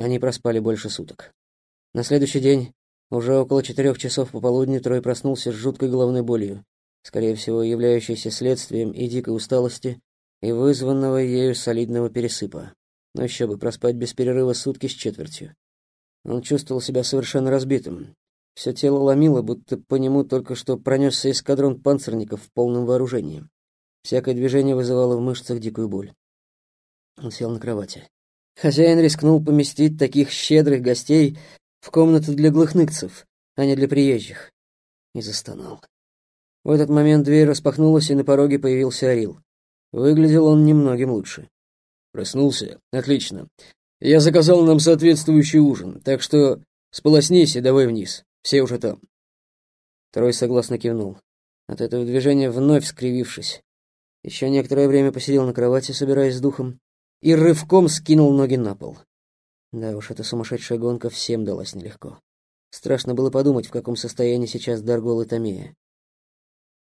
Они проспали больше суток. На следующий день, уже около четырех часов пополудни, Трой проснулся с жуткой головной болью, скорее всего, являющейся следствием и дикой усталости, и вызванного ею солидного пересыпа. Но еще бы, проспать без перерыва сутки с четвертью. Он чувствовал себя совершенно разбитым. Все тело ломило, будто по нему только что пронесся эскадрон панцирников в полном вооружении. Всякое движение вызывало в мышцах дикую боль. Он сел на кровати. Хозяин рискнул поместить таких щедрых гостей в комнату для глухныкцев, а не для приезжих. И застонал. В этот момент дверь распахнулась, и на пороге появился Орил. Выглядел он немногим лучше. «Проснулся? Отлично. Я заказал нам соответствующий ужин, так что сполоснись и давай вниз. Все уже там». Трой согласно кивнул, от этого движения вновь скривившись. Еще некоторое время посидел на кровати, собираясь с духом, и рывком скинул ноги на пол. Да уж, эта сумасшедшая гонка всем далась нелегко. Страшно было подумать, в каком состоянии сейчас Даргол и Томея.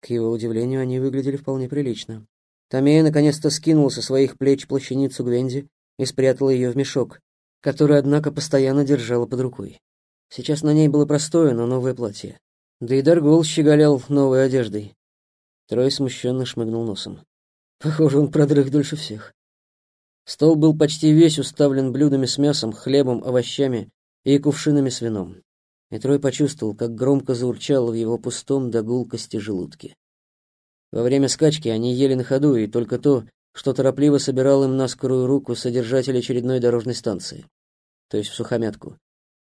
К его удивлению, они выглядели вполне прилично. Томея наконец-то скинула со своих плеч плащаницу Гвенди и спрятала ее в мешок, который, однако, постоянно держала под рукой. Сейчас на ней было простое, но новое платье. Да и Даргол щеголял новой одеждой, Трой смущенно шмыгнул носом. Похоже, он продрых дольше всех. Стол был почти весь уставлен блюдами с мясом, хлебом, овощами и кувшинами с вином. И Трой почувствовал, как громко заурчало в его пустом до гулкости желудке. Во время скачки они ели на ходу, и только то, что торопливо собирал им на скорую руку содержатель очередной дорожной станции, то есть в сухомятку.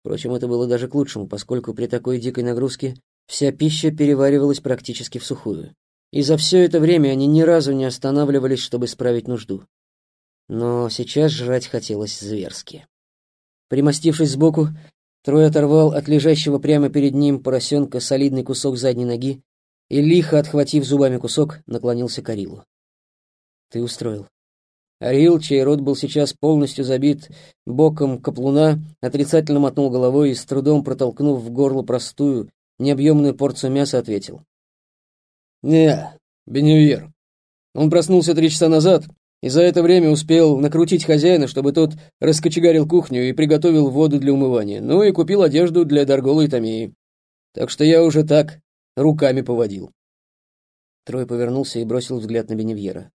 Впрочем, это было даже к лучшему, поскольку при такой дикой нагрузке вся пища переваривалась практически в сухую и за все это время они ни разу не останавливались, чтобы справить нужду. Но сейчас жрать хотелось зверски. Примостившись сбоку, Трой оторвал от лежащего прямо перед ним поросенка солидный кусок задней ноги и, лихо отхватив зубами кусок, наклонился к Арилу. «Ты устроил». Арил, чей рот был сейчас полностью забит боком каплуна, отрицательно мотнул головой и, с трудом протолкнув в горло простую, необъемную порцию мяса, ответил. «Не, Бенюер. Он проснулся три часа назад, и за это время успел накрутить хозяина, чтобы тот раскочегарил кухню и приготовил воду для умывания, ну и купил одежду для Даргола и Томеи. Так что я уже так руками поводил». Трой повернулся и бросил взгляд на Беневьера.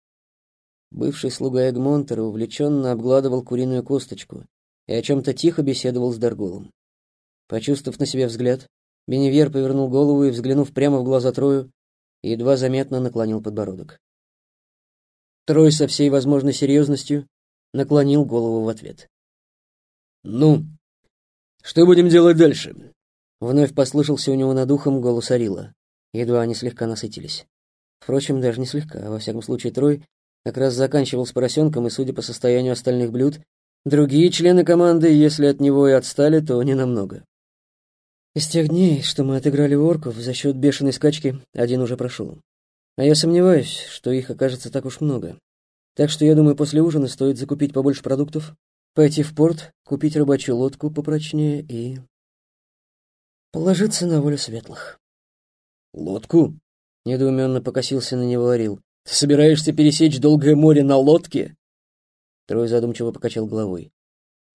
Бывший слуга Эгмонтера увлеченно обгладывал куриную косточку и о чем-то тихо беседовал с Дарголом. Почувствовав на себе взгляд, Беневьер повернул голову и, взглянув прямо в глаза Трою, едва заметно наклонил подбородок. Трой со всей возможной серьезностью наклонил голову в ответ. «Ну, что будем делать дальше?» Вновь послышался у него над ухом голос Арила. Едва они слегка насытились. Впрочем, даже не слегка. Во всяком случае, Трой как раз заканчивал с поросенком, и, судя по состоянию остальных блюд, другие члены команды, если от него и отстали, то не намного. Из тех дней, что мы отыграли орков за счет бешеной скачки, один уже прошел. А я сомневаюсь, что их окажется так уж много. Так что я думаю, после ужина стоит закупить побольше продуктов, пойти в порт, купить рыбачью лодку попрочнее и... положиться на волю светлых. «Лодку?» — недоуменно покосился на него Орил. «Ты собираешься пересечь долгое море на лодке?» Трой задумчиво покачал головой.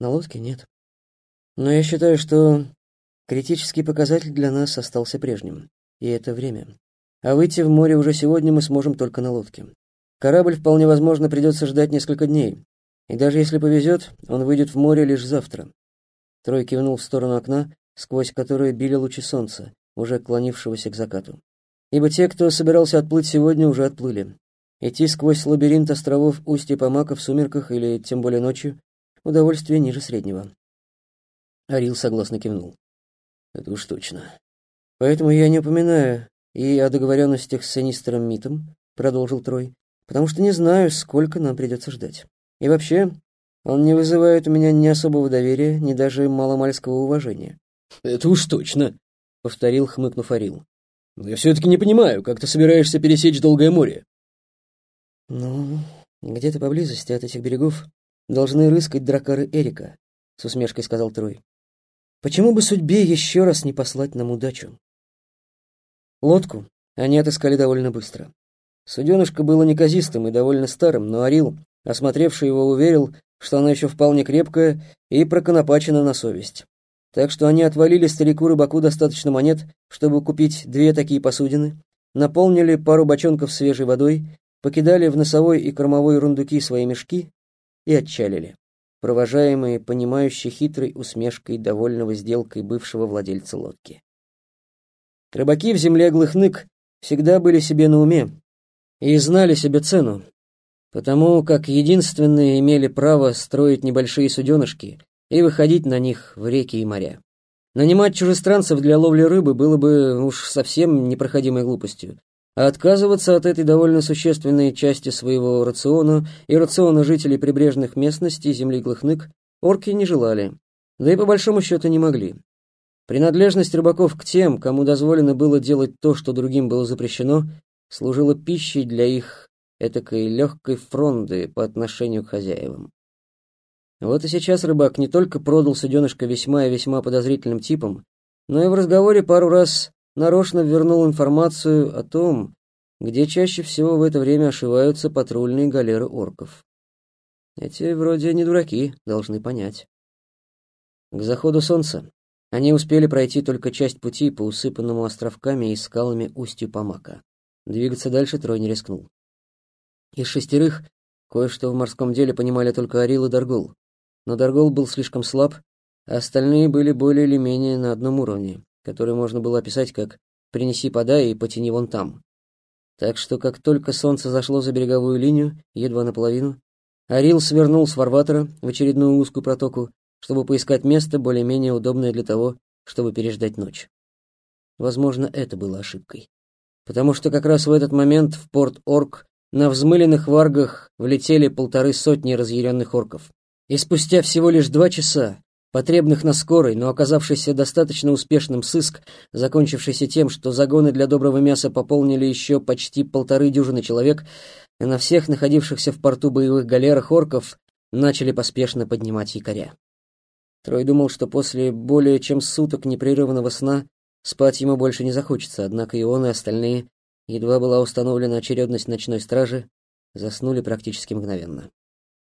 «На лодке нет. Но я считаю, что Критический показатель для нас остался прежним, и это время. А выйти в море уже сегодня мы сможем только на лодке. Корабль вполне возможно придется ждать несколько дней, и даже если повезет, он выйдет в море лишь завтра. Трой кивнул в сторону окна, сквозь которое били лучи солнца, уже клонившегося к закату. Ибо те, кто собирался отплыть сегодня, уже отплыли. Идти сквозь лабиринт островов Устья Помака в сумерках или тем более ночью — удовольствие ниже среднего. Арил согласно кивнул. Это уж точно. Поэтому я не упоминаю и о договоренностях с синистером Митом, продолжил Трой, потому что не знаю, сколько нам придется ждать. И вообще, он не вызывает у меня ни особого доверия, ни даже маломальского уважения. Это уж точно, повторил, хмыкнув Арил. Но я все-таки не понимаю, как ты собираешься пересечь долгое море. Ну, где-то поблизости от этих берегов должны рыскать дракары Эрика, с усмешкой сказал Трой. Почему бы судьбе еще раз не послать нам удачу? Лодку они отыскали довольно быстро. Суденышко было неказистым и довольно старым, но Орил, осмотревший его, уверил, что оно еще вполне крепкое и проконопачено на совесть. Так что они отвалили старику-рыбаку достаточно монет, чтобы купить две такие посудины, наполнили пару бочонков свежей водой, покидали в носовой и кормовой рундуки свои мешки и отчалили, провожаемые понимающей хитрой усмешкой довольного сделкой бывшего владельца лодки. Рыбаки в земле Глыхнык всегда были себе на уме и знали себе цену, потому как единственные имели право строить небольшие суденышки и выходить на них в реки и моря. Нанимать чужестранцев для ловли рыбы было бы уж совсем непроходимой глупостью, а отказываться от этой довольно существенной части своего рациона и рациона жителей прибрежных местностей земли Глыхнык орки не желали, да и по большому счету не могли. Принадлежность рыбаков к тем, кому дозволено было делать то, что другим было запрещено, служила пищей для их этакой легкой фронды по отношению к хозяевам. Вот и сейчас рыбак не только продал суденышко весьма и весьма подозрительным типам, но и в разговоре пару раз нарочно вернул информацию о том, где чаще всего в это время ошиваются патрульные галеры орков. Эти вроде не дураки, должны понять. К заходу солнца они успели пройти только часть пути по усыпанному островками и скалами устью Помака. Двигаться дальше Трой не рискнул. Из шестерых кое-что в морском деле понимали только Арил и Даргол, но Даргол был слишком слаб, а остальные были более или менее на одном уровне, который можно было описать как «принеси, подай и потяни вон там». Так что, как только солнце зашло за береговую линию, едва наполовину, Арил свернул с фарватера в очередную узкую протоку чтобы поискать место, более-менее удобное для того, чтобы переждать ночь. Возможно, это было ошибкой. Потому что как раз в этот момент в порт Орк на взмыленных варгах влетели полторы сотни разъяренных орков. И спустя всего лишь два часа, потребных на скорой, но оказавшийся достаточно успешным сыск, закончившийся тем, что загоны для доброго мяса пополнили еще почти полторы дюжины человек, и на всех находившихся в порту боевых галерах орков начали поспешно поднимать якоря. Трой думал, что после более чем суток непрерывного сна спать ему больше не захочется, однако и он, и остальные, едва была установлена очередность ночной стражи, заснули практически мгновенно.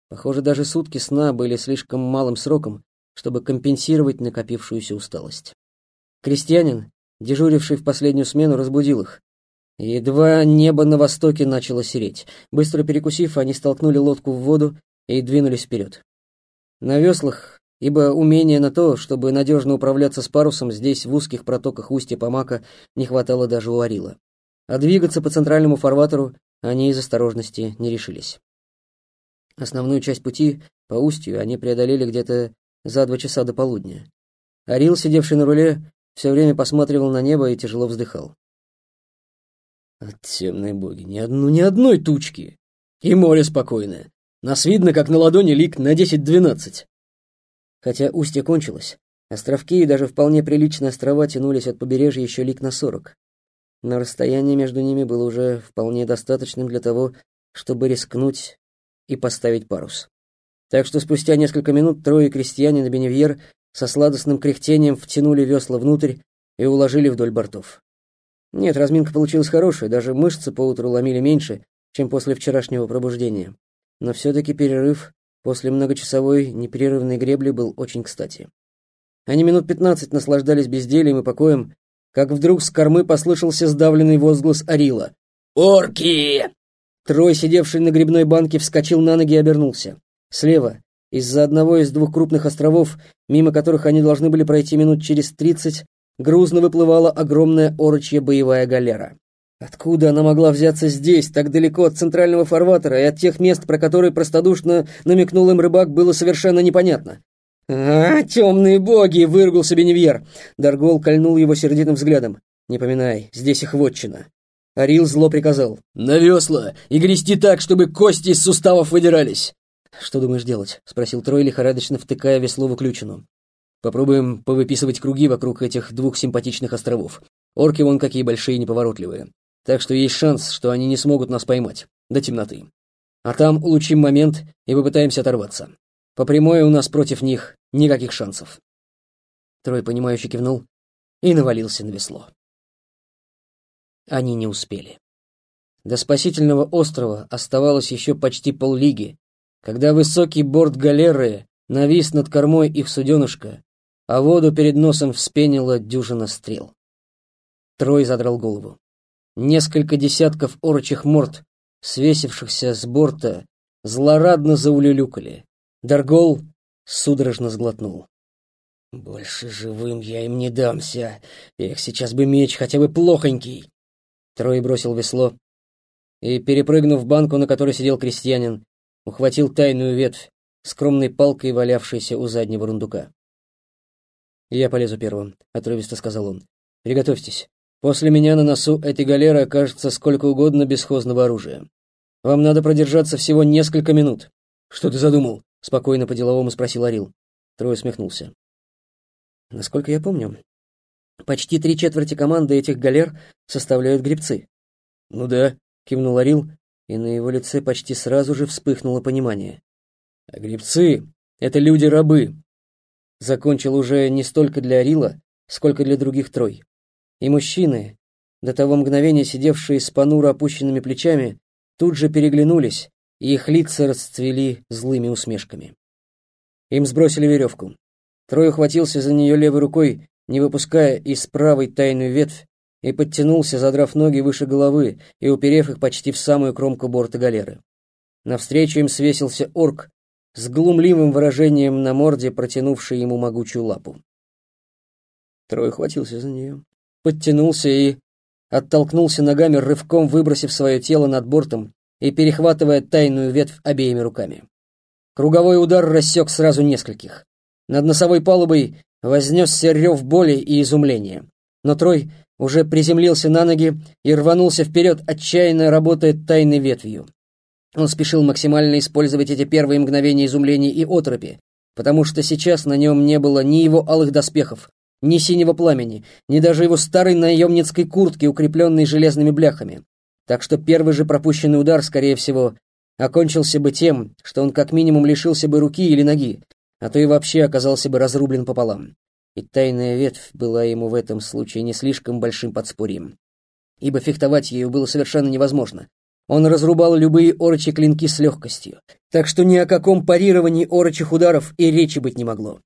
Похоже, даже сутки сна были слишком малым сроком, чтобы компенсировать накопившуюся усталость. Крестьянин, дежуривший в последнюю смену, разбудил их. Едва небо на востоке начало сереть. Быстро перекусив, они столкнули лодку в воду и двинулись вперед. На веслах ибо умения на то, чтобы надежно управляться с парусом, здесь в узких протоках устья Помака не хватало даже у Арила. А двигаться по центральному фарватеру они из осторожности не решились. Основную часть пути по устью они преодолели где-то за два часа до полудня. Арил, сидевший на руле, все время посматривал на небо и тяжело вздыхал. От темной боги, ни, одну, ни одной тучки. И море спокойное. Нас видно, как на ладони лик на десять-двенадцать. Хотя устье кончилось, островки и даже вполне приличные острова тянулись от побережья еще лик на сорок. Но расстояние между ними было уже вполне достаточным для того, чтобы рискнуть и поставить парус. Так что спустя несколько минут трое крестьяне на Беневьер со сладостным кряхтением втянули весла внутрь и уложили вдоль бортов. Нет, разминка получилась хорошая, даже мышцы поутру ломили меньше, чем после вчерашнего пробуждения. Но все-таки перерыв после многочасовой непрерывной гребли был очень кстати. Они минут пятнадцать наслаждались бездельем и покоем, как вдруг с кормы послышался сдавленный возглас Арила. «Орки!» Трой, сидевший на грибной банке, вскочил на ноги и обернулся. Слева, из-за одного из двух крупных островов, мимо которых они должны были пройти минут через тридцать, грузно выплывала огромная орочья боевая галера. Откуда она могла взяться здесь, так далеко от центрального фарватера и от тех мест, про которые простодушно намекнул им рыбак, было совершенно непонятно. «А, темные боги!» — выругался Беневьер. Даргол кольнул его сердитым взглядом. «Не поминай, здесь их вотчина». Арил зло приказал. «На весла и грести так, чтобы кости из суставов выдирались!» «Что думаешь делать?» — спросил Трой, лихорадочно втыкая весло в уключину. «Попробуем повыписывать круги вокруг этих двух симпатичных островов. Орки вон какие большие неповоротливые так что есть шанс, что они не смогут нас поймать до темноты. А там улучшим момент и попытаемся оторваться. По прямой у нас против них никаких шансов. Трой, понимающе кивнул и навалился на весло. Они не успели. До спасительного острова оставалось еще почти поллиги, когда высокий борт галеры навис над кормой их суденышка, а воду перед носом вспенила дюжина стрел. Трой задрал голову. Несколько десятков орочих морд, свесившихся с борта, злорадно заулюлюкали. Даргол судорожно сглотнул. «Больше живым я им не дамся. Эх, сейчас бы меч, хотя бы плохонький!» Трой бросил весло и, перепрыгнув банку, на которой сидел крестьянин, ухватил тайную ветвь, скромной палкой валявшейся у заднего рундука. «Я полезу первым», — отрывисто сказал он. «Приготовьтесь. После меня на носу этой галеры окажется сколько угодно бесхозного оружия. Вам надо продержаться всего несколько минут. Что ты задумал? Спокойно по-деловому спросил Арил. Трой усмехнулся. Насколько я помню, почти три четверти команды этих галер составляют гребцы. Ну да, кивнул Арил, и на его лице почти сразу же вспыхнуло понимание. А гребцы — это люди-рабы. Закончил уже не столько для Арила, сколько для других трой. И мужчины, до того мгновения сидевшие с понуро опущенными плечами, тут же переглянулись, и их лица расцвели злыми усмешками. Им сбросили веревку. Трой ухватился за нее левой рукой, не выпуская из правой тайную ветвь, и подтянулся, задрав ноги выше головы и уперев их почти в самую кромку борта галеры. Навстречу им свесился орк с глумливым выражением на морде, протянувший ему могучую лапу. Трой ухватился за нее подтянулся и оттолкнулся ногами, рывком выбросив свое тело над бортом и перехватывая тайную ветвь обеими руками. Круговой удар рассек сразу нескольких. Над носовой палубой вознесся рев боли и изумления. Но Трой уже приземлился на ноги и рванулся вперед, отчаянно работая тайной ветвью. Он спешил максимально использовать эти первые мгновения изумления и отропи, потому что сейчас на нем не было ни его алых доспехов, ни синего пламени, ни даже его старой наемницкой куртки, укрепленной железными бляхами. Так что первый же пропущенный удар, скорее всего, окончился бы тем, что он как минимум лишился бы руки или ноги, а то и вообще оказался бы разрублен пополам. И тайная ветвь была ему в этом случае не слишком большим подспорьем, ибо фехтовать ею было совершенно невозможно. Он разрубал любые орочи клинки с легкостью, так что ни о каком парировании орочих ударов и речи быть не могло.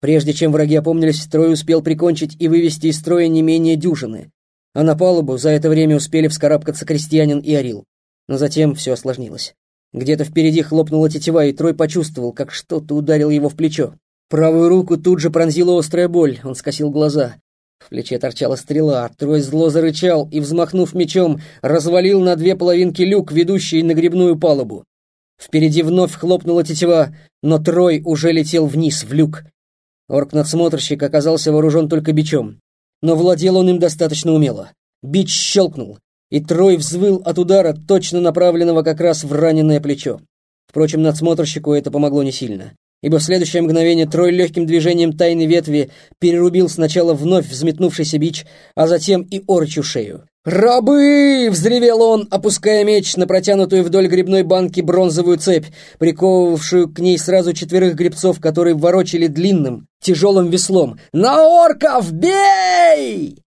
Прежде чем враги опомнились, строй успел прикончить и вывести из строя не менее дюжины, а на палубу за это время успели вскарабкаться крестьянин и орил. Но затем все осложнилось. Где-то впереди хлопнула тетива, и Трой почувствовал, как что-то ударил его в плечо. Правую руку тут же пронзила острая боль, он скосил глаза. В плече торчала стрела, Трой зло зарычал и, взмахнув мечом, развалил на две половинки люк, ведущий на грибную палубу. Впереди вновь хлопнула тетива, но Трой уже летел вниз, в люк. Орк-надсмотрщик оказался вооружен только бичом, но владел он им достаточно умело. Бич щелкнул, и Трой взвыл от удара, точно направленного как раз в раненое плечо. Впрочем, надсмотрщику это помогло не сильно, ибо в следующее мгновение Трой легким движением тайной ветви перерубил сначала вновь взметнувшийся бич, а затем и орчу шею. «Рабы!» — взревел он, опуская меч на протянутую вдоль грибной банки бронзовую цепь, приковывавшую к ней сразу четверых грибцов, которые ворочали длинным, тяжелым веслом. «На орков! Бей!»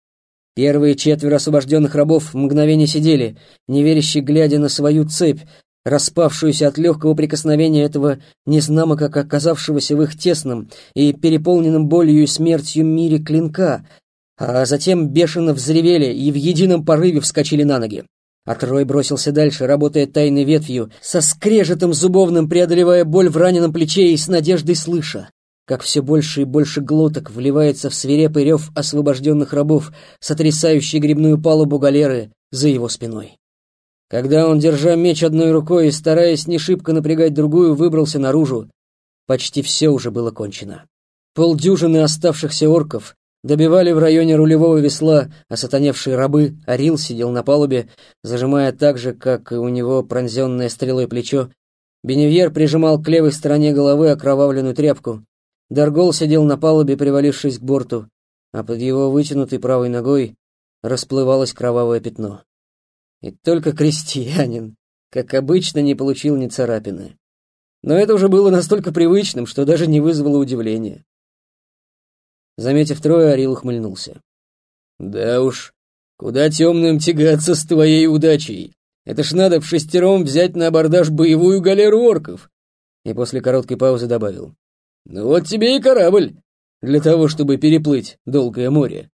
Первые четверо освобожденных рабов в мгновение сидели, неверяще глядя на свою цепь, распавшуюся от легкого прикосновения этого незнамо как оказавшегося в их тесном и переполненном болью и смертью мире клинка, а затем бешено взревели и в едином порыве вскочили на ноги. А Трой бросился дальше, работая тайной ветвью, со скрежетом зубовным преодолевая боль в раненом плече и с надеждой слыша, как все больше и больше глоток вливается в свирепый рев освобожденных рабов, сотрясающий грибную палубу галеры за его спиной. Когда он, держа меч одной рукой и стараясь не шибко напрягать другую, выбрался наружу, почти все уже было кончено. Полдюжины оставшихся орков Добивали в районе рулевого весла, а сатаневшие рабы, Арил сидел на палубе, зажимая так же, как и у него пронзенное стрелой плечо. Беневьер прижимал к левой стороне головы окровавленную тряпку. Даргол сидел на палубе, привалившись к борту, а под его вытянутой правой ногой расплывалось кровавое пятно. И только крестьянин, как обычно, не получил ни царапины. Но это уже было настолько привычным, что даже не вызвало удивления. Заметив трое, Орил ухмыльнулся. «Да уж, куда темным тягаться с твоей удачей? Это ж надо в шестером взять на абордаж боевую галеру орков. и после короткой паузы добавил. «Ну вот тебе и корабль, для того, чтобы переплыть долгое море».